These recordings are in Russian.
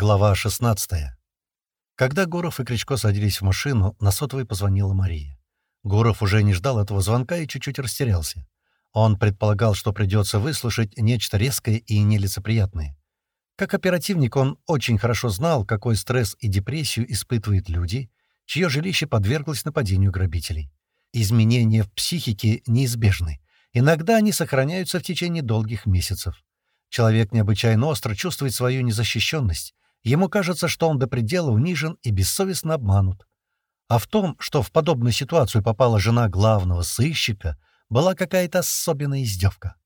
Глава 16. Когда Гуров и Кричко садились в машину, на сотовой позвонила Мария. Гуров уже не ждал этого звонка и чуть-чуть растерялся. Он предполагал, что придется выслушать нечто резкое и нелицеприятное. Как оперативник он очень хорошо знал, какой стресс и депрессию испытывают люди, чье жилище подверглось нападению грабителей. Изменения в психике неизбежны. Иногда они сохраняются в течение долгих месяцев. Человек необычайно остро чувствует свою незащищенность. Ему кажется, что он до предела унижен и бессовестно обманут. А в том, что в подобную ситуацию попала жена главного сыщика, была какая-то особенная издевка.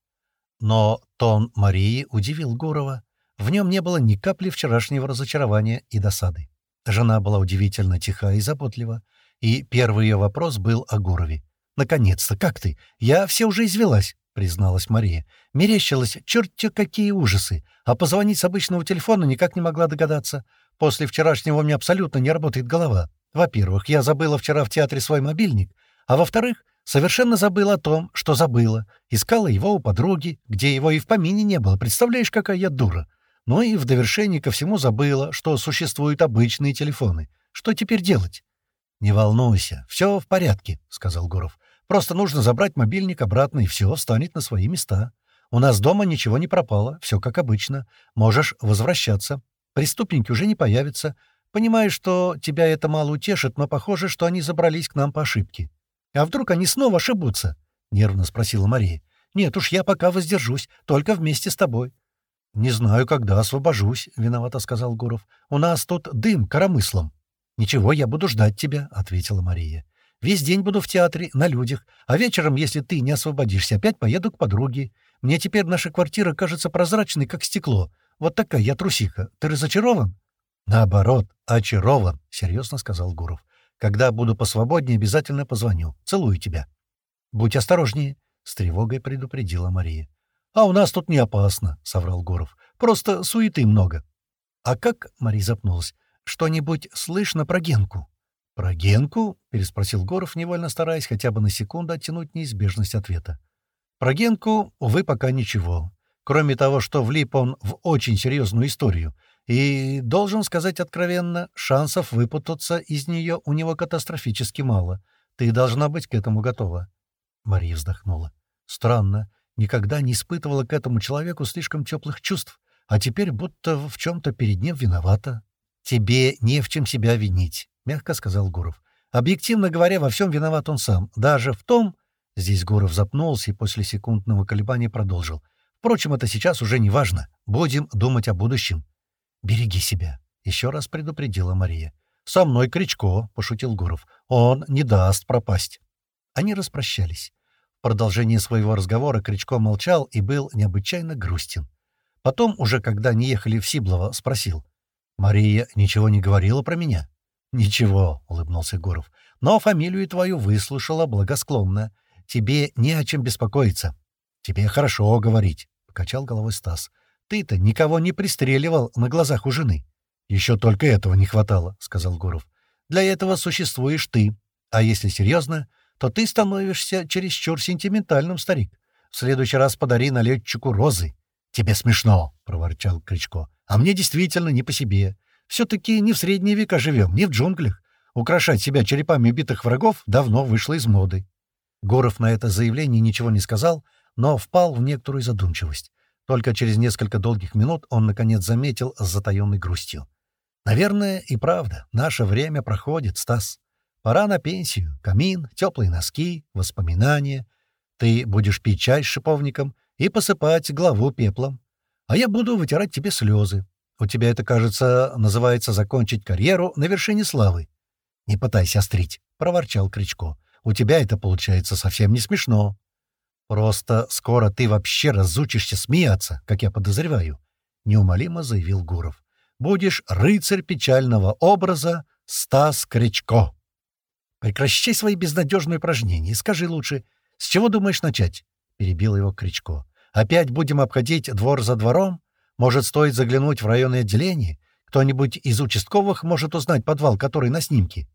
Но тон Марии удивил Гурова. В нем не было ни капли вчерашнего разочарования и досады. Жена была удивительно тиха и заботлива, и первый ее вопрос был о Гурове. «Наконец-то, как ты? Я все уже извелась. — призналась Мария. «Мерещилось, черт-те какие ужасы! А позвонить с обычного телефона никак не могла догадаться. После вчерашнего у меня абсолютно не работает голова. Во-первых, я забыла вчера в театре свой мобильник, а во-вторых, совершенно забыла о том, что забыла. Искала его у подруги, где его и в помине не было. Представляешь, какая я дура! Ну и в довершении ко всему забыла, что существуют обычные телефоны. Что теперь делать?» «Не волнуйся, все в порядке», — сказал Гуров. Просто нужно забрать мобильник обратно, и все встанет на свои места. У нас дома ничего не пропало, все как обычно. Можешь возвращаться. Преступники уже не появятся. Понимаю, что тебя это мало утешит, но похоже, что они забрались к нам по ошибке. А вдруг они снова ошибутся? — нервно спросила Мария. «Нет уж, я пока воздержусь, только вместе с тобой». «Не знаю, когда освобожусь», — виновато сказал Гуров. «У нас тут дым коромыслом». «Ничего, я буду ждать тебя», — ответила Мария. Весь день буду в театре, на людях, а вечером, если ты не освободишься, опять поеду к подруге. Мне теперь наша квартира кажется прозрачной, как стекло. Вот такая я трусиха. Ты разочарован?» «Наоборот, очарован», — серьезно сказал Гуров. «Когда буду посвободнее, обязательно позвоню. Целую тебя». «Будь осторожнее», — с тревогой предупредила Мария. «А у нас тут не опасно», — соврал Гуров. «Просто суеты много». «А как?» — Мария запнулась. «Что-нибудь слышно про Генку?» «Про Генку?» — переспросил Горов, невольно стараясь хотя бы на секунду оттянуть неизбежность ответа. «Про Генку, увы, пока ничего. Кроме того, что влип он в очень серьезную историю. И, должен сказать откровенно, шансов выпутаться из нее у него катастрофически мало. Ты должна быть к этому готова». Мария вздохнула. «Странно. Никогда не испытывала к этому человеку слишком теплых чувств, а теперь будто в чем-то перед ним виновата. Тебе не в чем себя винить. — мягко сказал Гуров. «Объективно говоря, во всем виноват он сам. Даже в том...» Здесь Гуров запнулся и после секундного колебания продолжил. «Впрочем, это сейчас уже не важно. Будем думать о будущем». «Береги себя», — еще раз предупредила Мария. «Со мной Кричко», — пошутил Гуров. «Он не даст пропасть». Они распрощались. В продолжении своего разговора Кричко молчал и был необычайно грустен. Потом, уже когда они ехали в Сиблово, спросил. «Мария ничего не говорила про меня?» «Ничего», — улыбнулся Гуров. «Но фамилию твою выслушала благосклонно. Тебе не о чем беспокоиться. Тебе хорошо говорить», — покачал головой Стас. «Ты-то никого не пристреливал на глазах у жены». «Еще только этого не хватало», — сказал Гуров. «Для этого существуешь ты. А если серьезно, то ты становишься чересчур сентиментальным, старик. В следующий раз подари налетчику розы». «Тебе смешно», — проворчал Кричко. «А мне действительно не по себе. Все-таки не в средние века живем, не в джунглях. Украшать себя черепами убитых врагов давно вышло из моды. Горов на это заявление ничего не сказал, но впал в некоторую задумчивость. Только через несколько долгих минут он, наконец, заметил с затаенной грустью. «Наверное, и правда, наше время проходит, Стас. Пора на пенсию, камин, теплые носки, воспоминания. Ты будешь пить чай с шиповником и посыпать главу пеплом, а я буду вытирать тебе слезы, у тебя это, кажется, называется закончить карьеру на вершине славы. — Не пытайся острить, — проворчал Кричко. — У тебя это получается совсем не смешно. Просто скоро ты вообще разучишься смеяться, как я подозреваю, — неумолимо заявил Гуров. — Будешь рыцарь печального образа Стас Кричко. Прекращай свои безнадежные упражнения скажи лучше, с чего думаешь начать? — перебил его Кричко. — Опять будем обходить двор за двором? Может, стоит заглянуть в районное отделение? Кто-нибудь из участковых может узнать подвал, который на снимке?»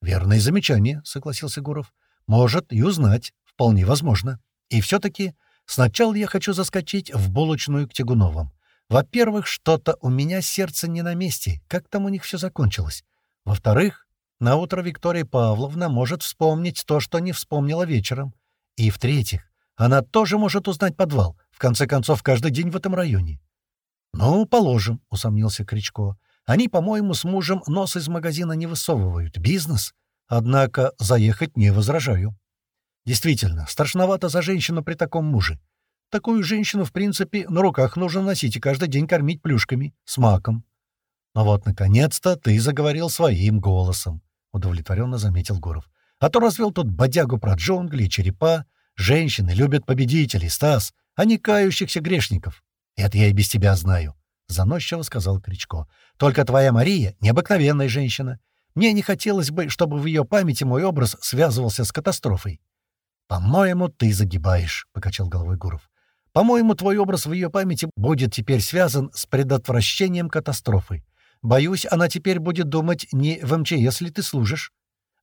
«Верное замечание», — согласился Гуров. «Может и узнать. Вполне возможно. И все-таки сначала я хочу заскочить в булочную к Тягуновым. Во-первых, что-то у меня сердце не на месте. Как там у них все закончилось? Во-вторых, на утро Виктория Павловна может вспомнить то, что не вспомнила вечером. И в-третьих, она тоже может узнать подвал. В конце концов, каждый день в этом районе. «Ну, положим», — усомнился Кричко. «Они, по-моему, с мужем нос из магазина не высовывают. Бизнес. Однако заехать не возражаю». Действительно, страшновато за женщину при таком муже. Такую женщину, в принципе, на руках нужно носить и каждый день кормить плюшками, с маком. «Но вот, наконец-то, ты заговорил своим голосом», — удовлетворенно заметил Гуров. «А то развел тут бодягу про джунгли и черепа. Женщины любят победителей, Стас, а не кающихся грешников. Это я и без тебя знаю», — заносчиво сказал Кричко. «Только твоя Мария — необыкновенная женщина. Мне не хотелось бы, чтобы в ее памяти мой образ связывался с катастрофой». «По-моему, ты загибаешь», — покачал головой Гуров. «По-моему, твой образ в ее памяти будет теперь связан с предотвращением катастрофы. Боюсь, она теперь будет думать не в МЧС ли ты служишь».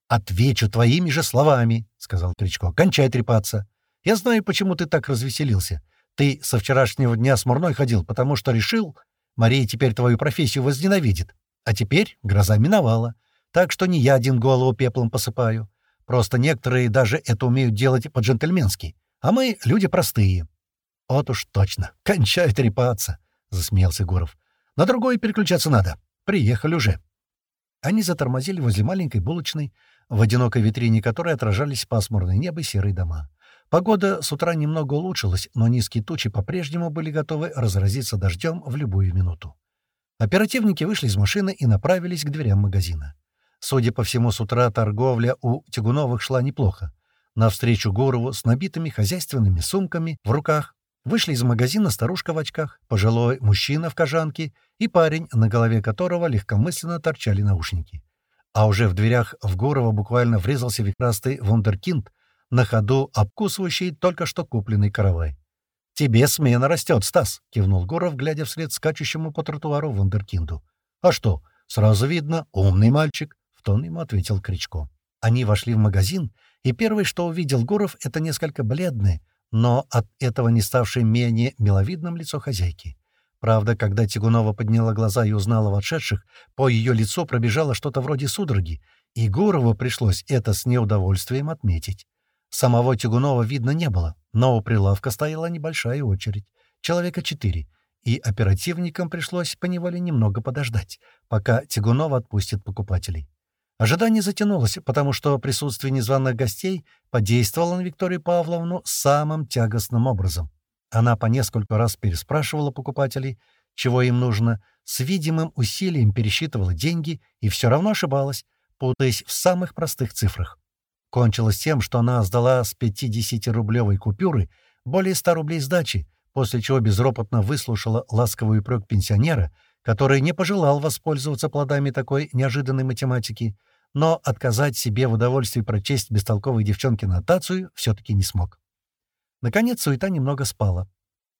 «Отвечу твоими же словами», — сказал Кричко. «Кончай трепаться. Я знаю, почему ты так развеселился. Ты со вчерашнего дня смурной ходил, потому что решил, Мария теперь твою профессию возненавидит. А теперь гроза миновала. Так что не я один голову пеплом посыпаю. Просто некоторые даже это умеют делать по-джентльменски. А мы — люди простые». «Вот уж точно. Кончай трепаться», — засмеялся Гуров. «На другое переключаться надо. Приехали уже». Они затормозили возле маленькой булочной, в одинокой витрине которой отражались пасмурное небо и серые дома. Погода с утра немного улучшилась, но низкие тучи по-прежнему были готовы разразиться дождем в любую минуту. Оперативники вышли из машины и направились к дверям магазина. Судя по всему, с утра торговля у Тягуновых шла неплохо. Навстречу Горову с набитыми хозяйственными сумками в руках Вышли из магазина старушка в очках, пожилой мужчина в кожанке и парень, на голове которого легкомысленно торчали наушники. А уже в дверях в Гурова буквально врезался вихрастый вундеркинд, на ходу обкусывающий только что купленный каравай. «Тебе смена растет, Стас!» — кивнул Гуров, глядя вслед скачущему по тротуару вундеркинду. «А что? Сразу видно, умный мальчик!» — в тон ему ответил Кричко. Они вошли в магазин, и первое, что увидел Гуров, — это несколько бледное, но от этого не ставшее менее миловидным лицо хозяйки. Правда, когда Тягунова подняла глаза и узнала вошедших, по ее лицу пробежало что-то вроде судороги, и Гурову пришлось это с неудовольствием отметить. Самого Тягунова видно не было, но у прилавка стояла небольшая очередь, человека четыре, и оперативникам пришлось поневоле немного подождать, пока Тягунова отпустит покупателей. Ожидание затянулось, потому что присутствие незваных гостей подействовало на Викторию Павловну самым тягостным образом. Она по несколько раз переспрашивала покупателей, чего им нужно, с видимым усилием пересчитывала деньги и все равно ошибалась, путаясь в самых простых цифрах. Кончилось тем, что она сдала с 50-рублевой купюры более 100 рублей сдачи, после чего безропотно выслушала ласковый упрек пенсионера, который не пожелал воспользоваться плодами такой неожиданной математики, но отказать себе в удовольствии прочесть бестолковой девчонке нотацию все-таки не смог. Наконец суета немного спала.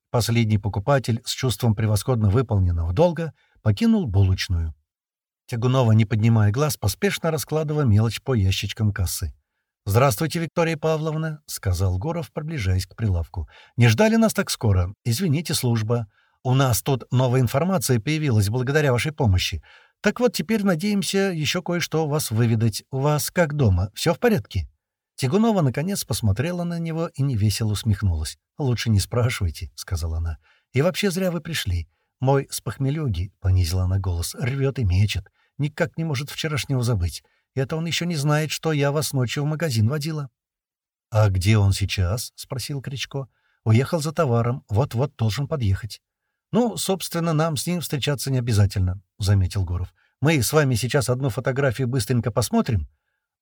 Последний покупатель с чувством превосходно выполненного долга покинул булочную. Тягунова, не поднимая глаз, поспешно раскладывая мелочь по ящичкам кассы. «Здравствуйте, Виктория Павловна», — сказал Горов, приближаясь к прилавку. «Не ждали нас так скоро. Извините, служба. У нас тут новая информация появилась благодаря вашей помощи. Так вот, теперь надеемся еще кое-что у вас выведать. У вас как дома? Все в порядке?» Тягунова, наконец, посмотрела на него и невесело усмехнулась. «Лучше не спрашивайте», — сказала она. «И вообще зря вы пришли. Мой с похмелюги», — понизила она голос, — «рвет и мечет. Никак не может вчерашнего забыть. Это он еще не знает, что я вас ночью в магазин водила». «А где он сейчас?» — спросил Кричко. «Уехал за товаром. Вот-вот должен подъехать». «Ну, собственно, нам с ним встречаться не обязательно», — заметил Гуров. «Мы с вами сейчас одну фотографию быстренько посмотрим».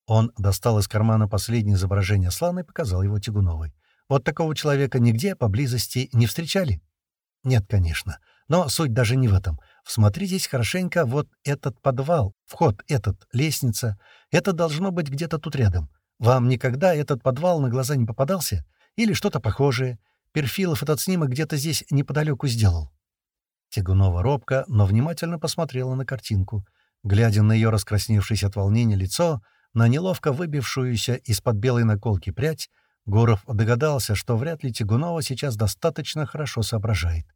Он достал из кармана последнее изображение слона и показал его Тягуновой. «Вот такого человека нигде поблизости не встречали?» «Нет, конечно. Но суть даже не в этом. Всмотритесь хорошенько вот этот подвал, вход этот, лестница. Это должно быть где-то тут рядом. Вам никогда этот подвал на глаза не попадался? Или что-то похожее? Перфилов этот снимок где-то здесь неподалеку сделал». Тягунова робко, но внимательно посмотрела на картинку. Глядя на ее раскрасневшееся от волнения лицо, на неловко выбившуюся из-под белой наколки прядь, Гуров догадался, что вряд ли Тягунова сейчас достаточно хорошо соображает.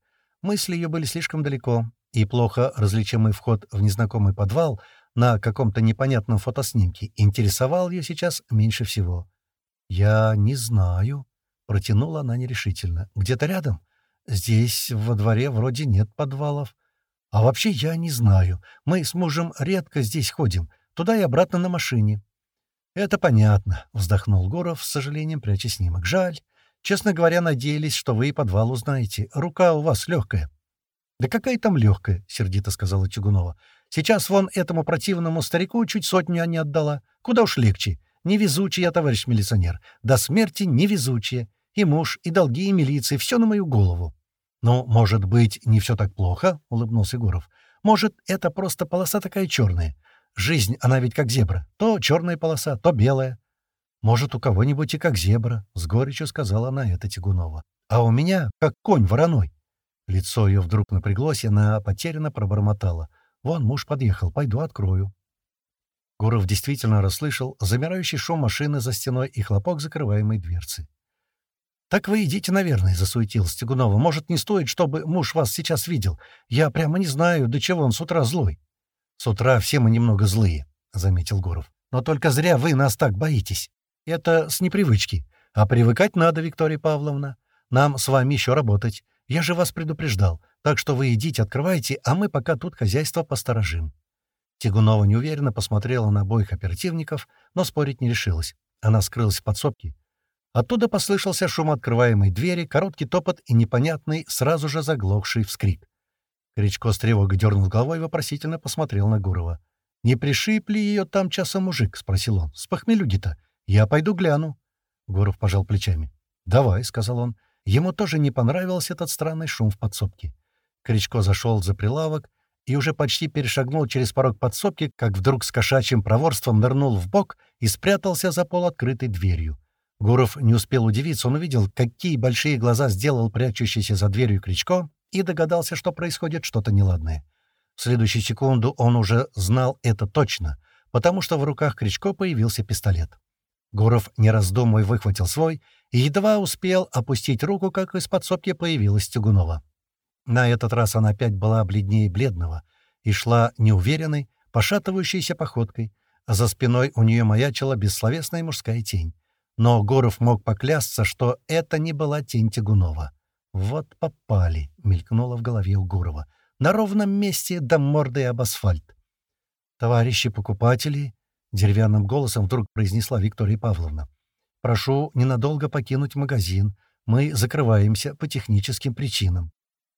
Мысли ее были слишком далеко, и плохо различимый вход в незнакомый подвал на каком-то непонятном фотоснимке интересовал ее сейчас меньше всего. «Я не знаю», — протянула она нерешительно. «Где-то рядом? Здесь, во дворе, вроде нет подвалов. А вообще я не знаю. Мы с мужем редко здесь ходим, туда и обратно на машине». «Это понятно», — вздохнул Горов, с сожалением пряча снимок. «Жаль. Честно говоря, надеялись, что вы и подвал узнаете. Рука у вас легкая». «Да какая там легкая?» — сердито сказала Чугунова. «Сейчас вон этому противному старику чуть сотню не отдала. Куда уж легче. Невезучий я, товарищ милиционер. До смерти невезучие. И муж, и долги, и милиции. Все на мою голову». «Ну, может быть, не все так плохо?» — улыбнулся Гуров. «Может, это просто полоса такая черная. Жизнь, она ведь как зебра. То черная полоса, то белая. «Может, у кого-нибудь и как зебра», — с горечью сказала она это Тягунова. «А у меня как конь вороной». Лицо ее вдруг напряглось, и она потерянно пробормотала. «Вон, муж подъехал, пойду открою». Гуров действительно расслышал замирающий шум машины за стеной и хлопок закрываемой дверцы. «Так вы идите, наверное», — засуетилась Тягунова. «Может, не стоит, чтобы муж вас сейчас видел? Я прямо не знаю, до чего он с утра злой». «С утра все мы немного злые», — заметил Гуров. «Но только зря вы нас так боитесь. Это с непривычки. А привыкать надо, Виктория Павловна. Нам с вами еще работать. Я же вас предупреждал. Так что вы идите, открывайте, а мы пока тут хозяйство посторожим». Тягунова неуверенно посмотрела на обоих оперативников, но спорить не решилась. Она скрылась в подсобке. Оттуда послышался шум открываемой двери, короткий топот и непонятный, сразу же заглохший вскрик. Кричко с тревогой дернул головой и вопросительно посмотрел на Гурова. «Не пришиб ли ее там часом мужик?» — спросил он. «С похмелюги-то. «Я пойду гляну». Гуров пожал плечами. «Давай», — сказал он. Ему тоже не понравился этот странный шум в подсобке. Кричко зашел за прилавок и уже почти перешагнул через порог подсобки, как вдруг с кошачьим проворством нырнул в бок и спрятался за полуоткрытой дверью. Гуров не успел удивиться, он увидел, какие большие глаза сделал прячущийся за дверью Кричко, и догадался, что происходит что-то неладное. В следующую секунду он уже знал это точно, потому что в руках Кричко появился пистолет. Гуров, не раздумывая, выхватил свой и едва успел опустить руку, как из подсобки появилась Тюгунова. На этот раз она опять была бледнее бледного и шла неуверенной, пошатывающейся походкой, а за спиной у нее маячила бессловесная мужская тень. Но Гуров мог поклясться, что это не была тень Тягунова. «Вот попали», — мелькнуло в голове у Гурова. «На ровном месте до морды об асфальт». «Товарищи покупатели», — деревянным голосом вдруг произнесла Виктория Павловна. «Прошу ненадолго покинуть магазин. Мы закрываемся по техническим причинам».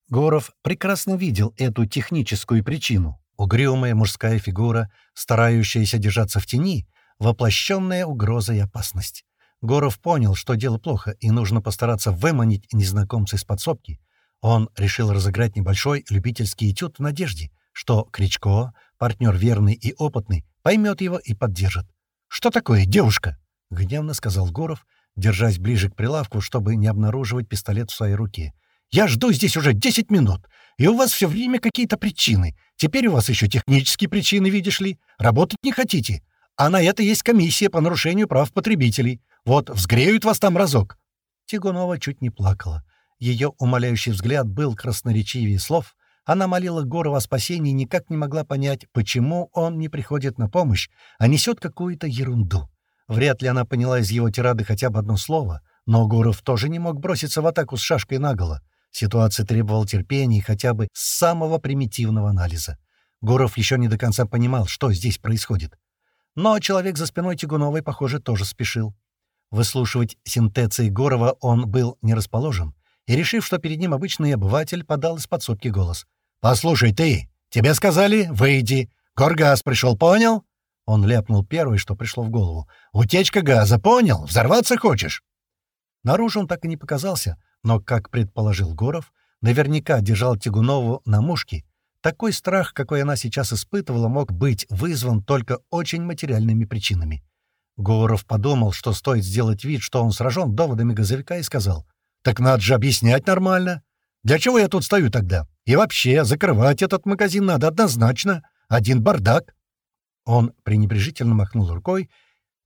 Горов прекрасно видел эту техническую причину. Угрюмая мужская фигура, старающаяся держаться в тени, воплощенная угроза и опасность. Горов понял, что дело плохо, и нужно постараться выманить незнакомца из подсобки. Он решил разыграть небольшой любительский этюд в надежде, что Кричко, партнер верный и опытный, поймет его и поддержит. «Что такое, девушка?» — гневно сказал Горов, держась ближе к прилавку, чтобы не обнаруживать пистолет в своей руке. «Я жду здесь уже десять минут, и у вас все время какие-то причины. Теперь у вас еще технические причины, видишь ли. Работать не хотите. А на это есть комиссия по нарушению прав потребителей. Вот взгреют вас там разок». Тигунова чуть не плакала. Ее умоляющий взгляд был красноречивее слов, она молила Горова о спасении и никак не могла понять, почему он не приходит на помощь, а несет какую-то ерунду. Вряд ли она поняла из его тирады хотя бы одно слово, но Горов тоже не мог броситься в атаку с шашкой наголо. Ситуация требовала терпения и хотя бы самого примитивного анализа. Горов еще не до конца понимал, что здесь происходит. Но человек за спиной Тягуновой, похоже, тоже спешил. Выслушивать синтеции Горова он был не расположен, и, решив, что перед ним обычный обыватель, подал из подсобки голос. «Послушай, ты! Тебе сказали, выйди! Горгаз пришел, понял?» Он ляпнул первое, что пришло в голову. «Утечка газа, понял? Взорваться хочешь?» Наружу он так и не показался, но, как предположил Горов, наверняка держал Тягунову на мушке. Такой страх, какой она сейчас испытывала, мог быть вызван только очень материальными причинами. Горов подумал, что стоит сделать вид, что он сражен доводами газовика, и сказал, «Так надо же объяснять нормально. Для чего я тут стою тогда? И вообще, закрывать этот магазин надо однозначно. Один бардак». Он пренебрежительно махнул рукой,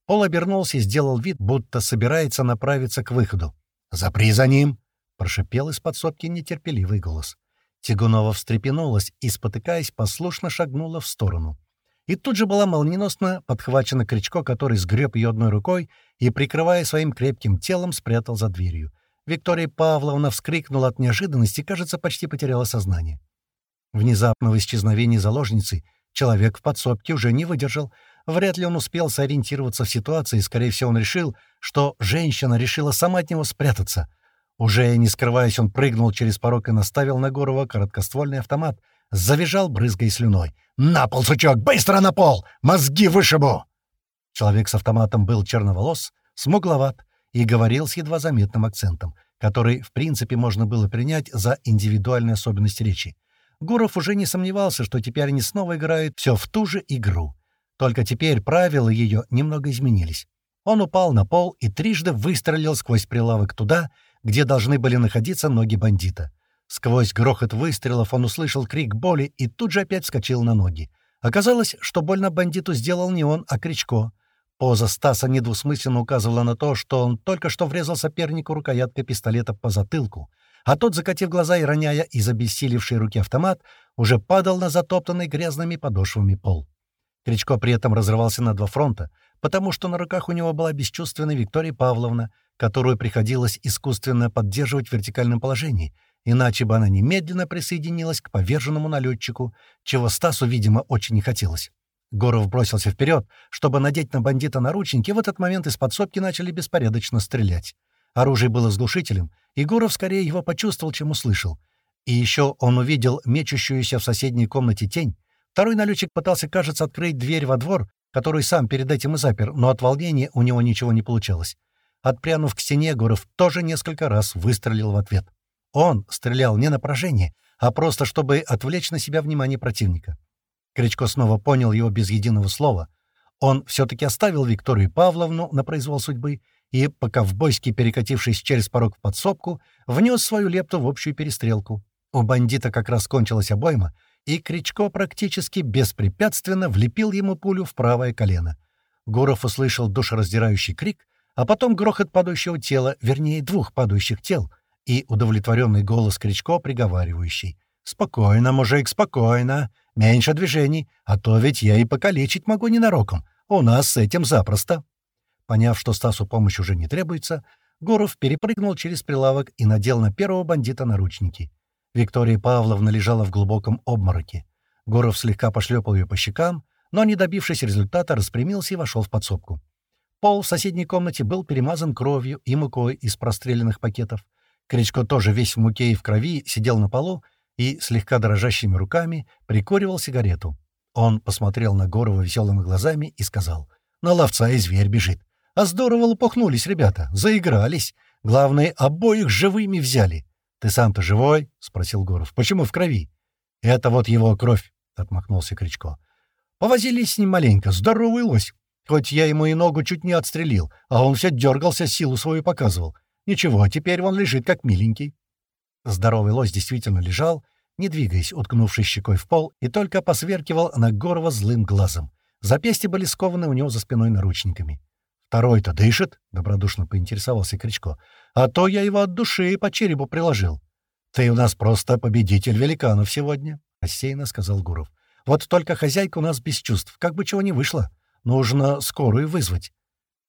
Пол обернулся и сделал вид, будто собирается направиться к выходу. «Запри за ним!» — прошипел из подсобки нетерпеливый голос. Тягунова встрепенулась и, спотыкаясь, послушно шагнула в сторону. И тут же была молниеносно подхвачена Кричко, который сгреб ее одной рукой и, прикрывая своим крепким телом, спрятал за дверью. Виктория Павловна вскрикнула от неожиданности, кажется, почти потеряла сознание. Внезапного исчезновения заложницы человек в подсобке уже не выдержал. Вряд ли он успел сориентироваться в ситуации, скорее всего, он решил, что женщина решила сама от него спрятаться. Уже не скрываясь, он прыгнул через порог и наставил на Гурова короткоствольный автомат. Завизжал, брызгой слюной. «На пол, сучок! Быстро на пол! Мозги вышибу!» Человек с автоматом был черноволос, смугловат и говорил с едва заметным акцентом, который, в принципе, можно было принять за индивидуальные особенности речи. Гуров уже не сомневался, что теперь они снова играют все в ту же игру. Только теперь правила ее немного изменились. Он упал на пол и трижды выстрелил сквозь прилавок туда, где должны были находиться ноги бандита. Сквозь грохот выстрелов он услышал крик боли и тут же опять вскочил на ноги. Оказалось, что больно бандиту сделал не он, а Кричко. Поза Стаса недвусмысленно указывала на то, что он только что врезал сопернику рукояткой пистолета по затылку, а тот, закатив глаза и роняя из обессилевшей руки автомат, уже падал на затоптанный грязными подошвами пол. Кричко при этом разрывался на два фронта, потому что на руках у него была бесчувственная Виктория Павловна, которую приходилось искусственно поддерживать в вертикальном положении, иначе бы она немедленно присоединилась к поверженному налетчику, чего Стасу, видимо, очень не хотелось. Горов бросился вперед, чтобы надеть на бандита наручники, в этот момент из подсобки начали беспорядочно стрелять. Оружие было с глушителем, и Горов скорее его почувствовал, чем услышал. И еще он увидел мечущуюся в соседней комнате тень. Второй налетчик пытался, кажется, открыть дверь во двор, который сам перед этим и запер, но от волнения у него ничего не получалось. Отпрянув к стене, Гуров тоже несколько раз выстрелил в ответ. Он стрелял не на поражение, а просто чтобы отвлечь на себя внимание противника. Кричко снова понял его без единого слова. Он все-таки оставил Викторию Павловну на произвол судьбы и, пока в бойске, перекатившись через порог в подсобку, внес свою лепту в общую перестрелку. У бандита как раз кончилась обойма, и Кричко практически беспрепятственно влепил ему пулю в правое колено. Гуров услышал душераздирающий крик, а потом грохот падающего тела, вернее, двух падающих тел, и удовлетворенный голос Кричко, приговаривающий. «Спокойно, мужик, спокойно. Меньше движений, а то ведь я и покалечить могу ненароком. У нас с этим запросто». Поняв, что Стасу помощь уже не требуется, Гуров перепрыгнул через прилавок и надел на первого бандита наручники. Виктория Павловна лежала в глубоком обмороке. Гуров слегка пошлепал ее по щекам, но, не добившись результата, распрямился и вошел в подсобку. Пол в соседней комнате был перемазан кровью и мукой из простреленных пакетов. Кричко тоже весь в муке и в крови сидел на полу и, слегка дрожащими руками, прикуривал сигарету. Он посмотрел на Горова веселыми глазами и сказал, «На ловца и зверь бежит. А здорово лопухнулись ребята, заигрались. Главное, обоих живыми взяли. Ты сам-то живой?» — спросил Горов. «Почему в крови?» «Это вот его кровь», — отмахнулся Кричко. «Повозились с ним маленько, здоровый лось. Хоть я ему и ногу чуть не отстрелил, а он все дергался, силу свою показывал. Ничего, теперь он лежит как миленький. Здоровый лось действительно лежал, не двигаясь, уткнувшись щекой в пол, и только посверкивал на Горова злым глазом. Запястья были скованы у него за спиной наручниками. «Второй-то дышит?» — добродушно поинтересовался Кричко. «А то я его от души по черепу приложил». «Ты у нас просто победитель великанов сегодня», — рассеянно сказал Гуров. «Вот только хозяйка у нас без чувств, как бы чего не вышло». Нужно скорую вызвать.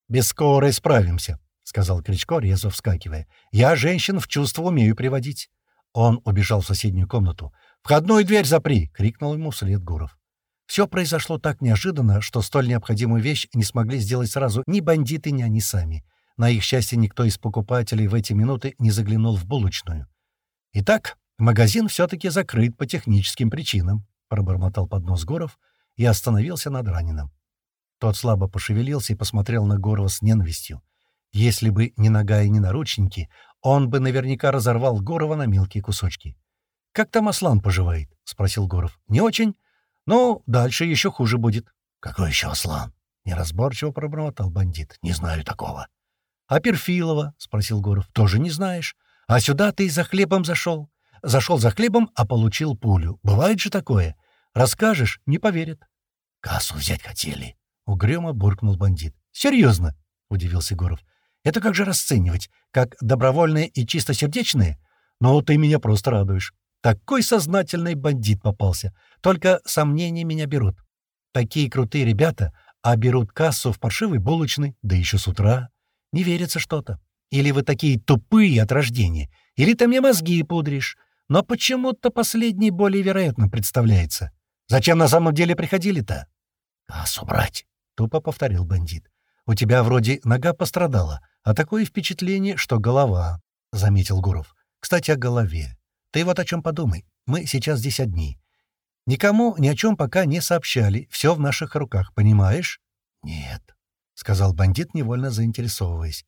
Без скорой справимся, — сказал Кричко, резво вскакивая. Я женщин в чувство умею приводить. Он убежал в соседнюю комнату. «Входную дверь запри!» — крикнул ему вслед Гуров. Все произошло так неожиданно, что столь необходимую вещь не смогли сделать сразу ни бандиты, ни они сами. На их счастье, никто из покупателей в эти минуты не заглянул в булочную. «Итак, магазин все-таки закрыт по техническим причинам», — пробормотал под нос Гуров и остановился над раненым. Тот слабо пошевелился и посмотрел на Горова с ненавистью. Если бы не нога и не наручники, он бы наверняка разорвал Горова на мелкие кусочки. «Как там Аслан поживает?» — спросил Горов. «Не очень. Ну, дальше еще хуже будет». «Какой еще Аслан?» — неразборчиво пробормотал бандит. «Не знаю такого». «А Перфилова?» — спросил Горов. «Тоже не знаешь. А сюда ты за хлебом зашел. Зашел за хлебом, а получил пулю. Бывает же такое. Расскажешь — не поверят». «Кассу взять хотели», Угрюмо буркнул бандит. «Серьезно?» — удивился Гуров. «Это как же расценивать? Как добровольные и чистосердечные? Ну, ты меня просто радуешь. Такой сознательный бандит попался. Только сомнения меня берут. Такие крутые ребята, а берут кассу в паршивый булочный, да еще с утра. Не верится что-то. Или вы такие тупые от рождения, или ты мне мозги пудришь. Но почему-то последний более вероятно представляется. Зачем на самом деле приходили-то? «Кассу брать», — тупо повторил бандит. «У тебя вроде нога пострадала, а такое впечатление, что голова», — заметил Гуров. «Кстати, о голове. Ты вот о чем подумай. Мы сейчас здесь одни. Никому ни о чем пока не сообщали. Все в наших руках, понимаешь?» «Нет», — сказал бандит, невольно заинтересовываясь.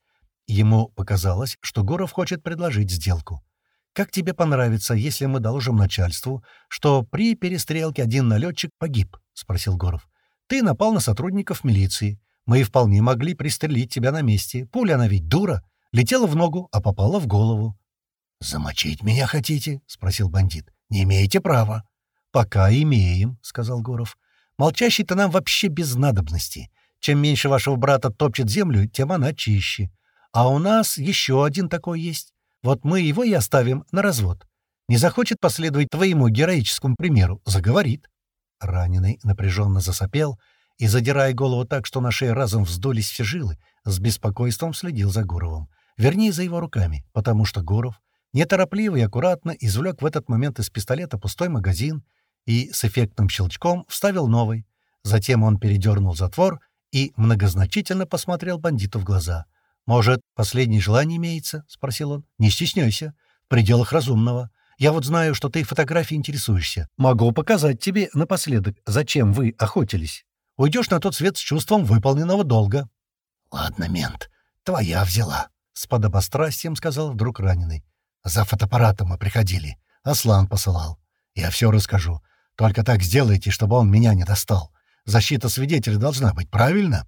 Ему показалось, что Гуров хочет предложить сделку. «Как тебе понравится, если мы доложим начальству, что при перестрелке один налетчик погиб?» — спросил Гуров. «Ты напал на сотрудников милиции. Мы вполне могли пристрелить тебя на месте. Пуля, она ведь дура. Летела в ногу, а попала в голову». «Замочить меня хотите?» — спросил бандит. «Не имеете права». «Пока имеем», — сказал Гуров. «Молчащий-то нам вообще без надобности. Чем меньше вашего брата топчет землю, тем она чище. А у нас еще один такой есть. Вот мы его и оставим на развод. Не захочет последовать твоему героическому примеру, заговорит». Раненый напряженно засопел и, задирая голову так, что на шее разом вздулись все жилы, с беспокойством следил за Гуровым. Вернее, за его руками, потому что Гуров неторопливо и аккуратно извлек в этот момент из пистолета пустой магазин и с эффектным щелчком вставил новый. Затем он передернул затвор и многозначительно посмотрел бандиту в глаза — «Может, последнее желание имеется?» — спросил он. «Не стесняйся. В пределах разумного. Я вот знаю, что ты фотографией интересуешься. Могу показать тебе напоследок, зачем вы охотились. Уйдешь на тот свет с чувством выполненного долга». «Ладно, мент, твоя взяла», — с подобострастием сказал вдруг раненый. «За фотоаппаратом мы приходили. Аслан посылал. Я все расскажу. Только так сделайте, чтобы он меня не достал. Защита свидетеля должна быть, правильно?»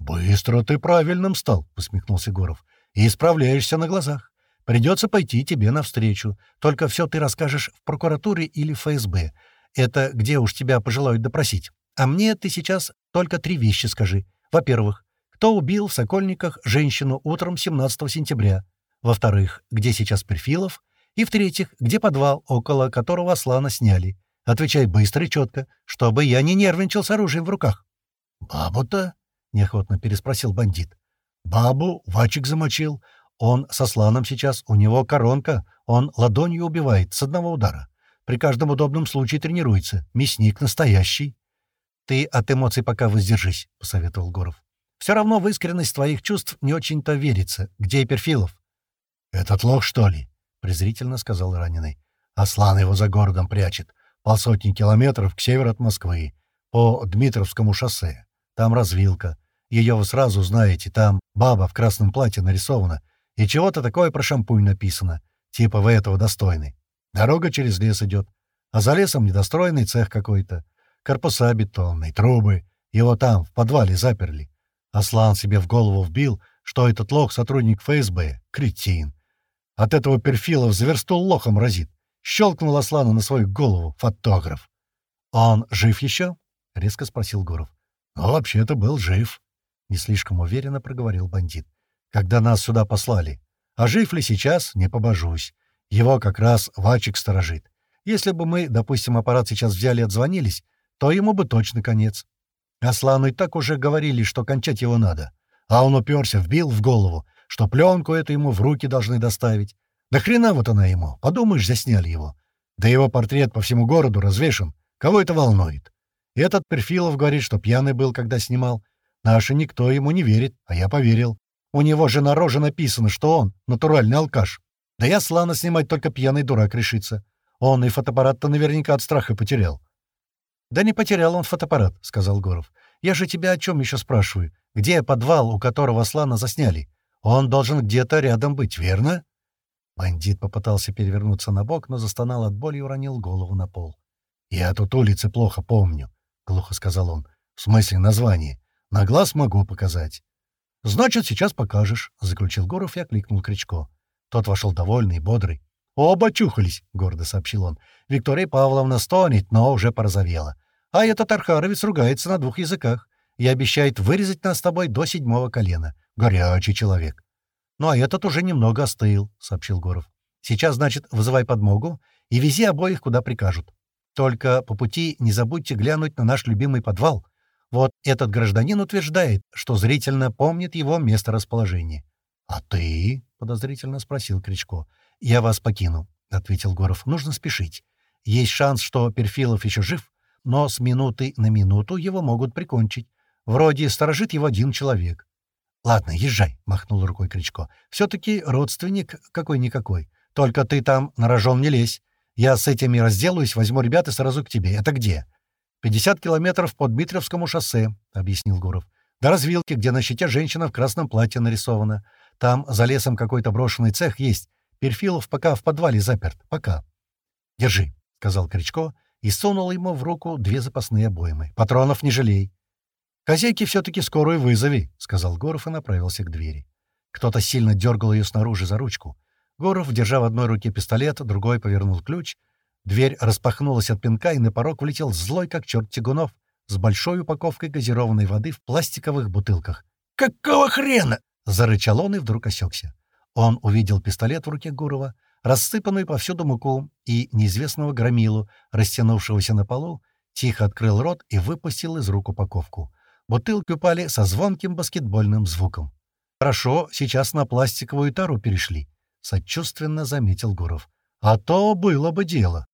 «Быстро ты правильным стал», — усмехнулся Горов. «И исправляешься на глазах. Придется пойти тебе навстречу. Только все ты расскажешь в прокуратуре или ФСБ. Это где уж тебя пожелают допросить. А мне ты сейчас только три вещи скажи. Во-первых, кто убил в Сокольниках женщину утром 17 сентября? Во-вторых, где сейчас Перфилов? И в-третьих, где подвал, около которого Аслана сняли? Отвечай быстро и четко, чтобы я не нервничал с оружием в руках. «Бабу-то?» — неохотно переспросил бандит. «Бабу Вачик замочил. Он со сланом сейчас, у него коронка. Он ладонью убивает с одного удара. При каждом удобном случае тренируется. Мясник настоящий». «Ты от эмоций пока воздержись», — посоветовал Горов. «Все равно в искренность твоих чувств не очень-то верится. Где Перфилов?» «Этот лох, что ли?» — презрительно сказал раненый. «Аслан его за городом прячет. Полсотни километров к северу от Москвы. По Дмитровскому шоссе. Там развилка. Ее вы сразу знаете, там баба в красном платье нарисована, и чего-то такое про шампунь написано, типа вы этого достойны. Дорога через лес идет, а за лесом недостроенный цех какой-то. Корпуса бетонные, трубы. Его там, в подвале, заперли. Аслан себе в голову вбил, что этот лох — сотрудник ФСБ. Кретин. От этого перфилов заверстул лохом разит. Щелкнул Аслана на свою голову. Фотограф. «Он жив еще?» — резко спросил Гуров. «Ну, вообще-то был жив», не слишком уверенно проговорил бандит. «Когда нас сюда послали. А жив ли сейчас, не побожусь. Его как раз Вачик сторожит. Если бы мы, допустим, аппарат сейчас взяли и отзвонились, то ему бы точно конец. Аслану и так уже говорили, что кончать его надо. А он уперся, вбил в голову, что пленку эту ему в руки должны доставить. Да хрена вот она ему, подумаешь, засняли его. Да его портрет по всему городу развешен. Кого это волнует? Этот Перфилов говорит, что пьяный был, когда снимал. Наши никто ему не верит, а я поверил. У него же на роже написано, что он натуральный алкаш. Да я славно снимать только пьяный дурак решится. Он и фотоаппарат-то наверняка от страха потерял. «Да не потерял он фотоаппарат», — сказал Горов. «Я же тебя о чем еще спрашиваю? Где подвал, у которого Слана засняли? Он должен где-то рядом быть, верно?» Бандит попытался перевернуться на бок, но застонал от боли и уронил голову на пол. «Я тут улицы плохо помню», — глухо сказал он. «В смысле название? На глаз могу показать. — Значит, сейчас покажешь, — заключил Горов и окликнул Кричко. Тот вошел довольный и бодрый. — Оба чухались, — гордо сообщил он. Виктория Павловна стонет, но уже порозовела. А этот Архаровец ругается на двух языках и обещает вырезать нас с тобой до седьмого колена. Горячий человек. — Ну, а этот уже немного остыл, — сообщил Горов. — Сейчас, значит, вызывай подмогу и вези обоих, куда прикажут. Только по пути не забудьте глянуть на наш любимый подвал. Вот этот гражданин утверждает, что зрительно помнит его месторасположение. — А ты? — подозрительно спросил Кричко. — Я вас покину, — ответил Горов. — Нужно спешить. Есть шанс, что Перфилов еще жив, но с минуты на минуту его могут прикончить. Вроде сторожит его один человек. — Ладно, езжай, — махнул рукой Кричко. — Все-таки родственник какой-никакой. Только ты там на рожон не лезь. Я с этими разделаюсь, возьму ребят и сразу к тебе. Это где? — Пятьдесят километров по Дмитриевскому шоссе, — объяснил Гуров. — До развилки, где на щите женщина в красном платье нарисована. Там за лесом какой-то брошенный цех есть. Перфилов пока в подвале заперт. Пока. — Держи, — сказал Кричко и сунул ему в руку две запасные обоймы. — Патронов не жалей. — Хозяйке все-таки скорую вызови, — сказал Горов и направился к двери. Кто-то сильно дергал ее снаружи за ручку. Горов, держа в одной руке пистолет, другой повернул ключ. Дверь распахнулась от пинка, и на порог влетел злой, как черт Тягунов, с большой упаковкой газированной воды в пластиковых бутылках. «Какого хрена?» — зарычал он и вдруг осекся. Он увидел пистолет в руке Гурова, рассыпанную повсюду муку, и неизвестного громилу, растянувшегося на полу, тихо открыл рот и выпустил из рук упаковку. Бутылки упали со звонким баскетбольным звуком. «Хорошо, сейчас на пластиковую тару перешли», — сочувственно заметил Гуров. «А то было бы дело».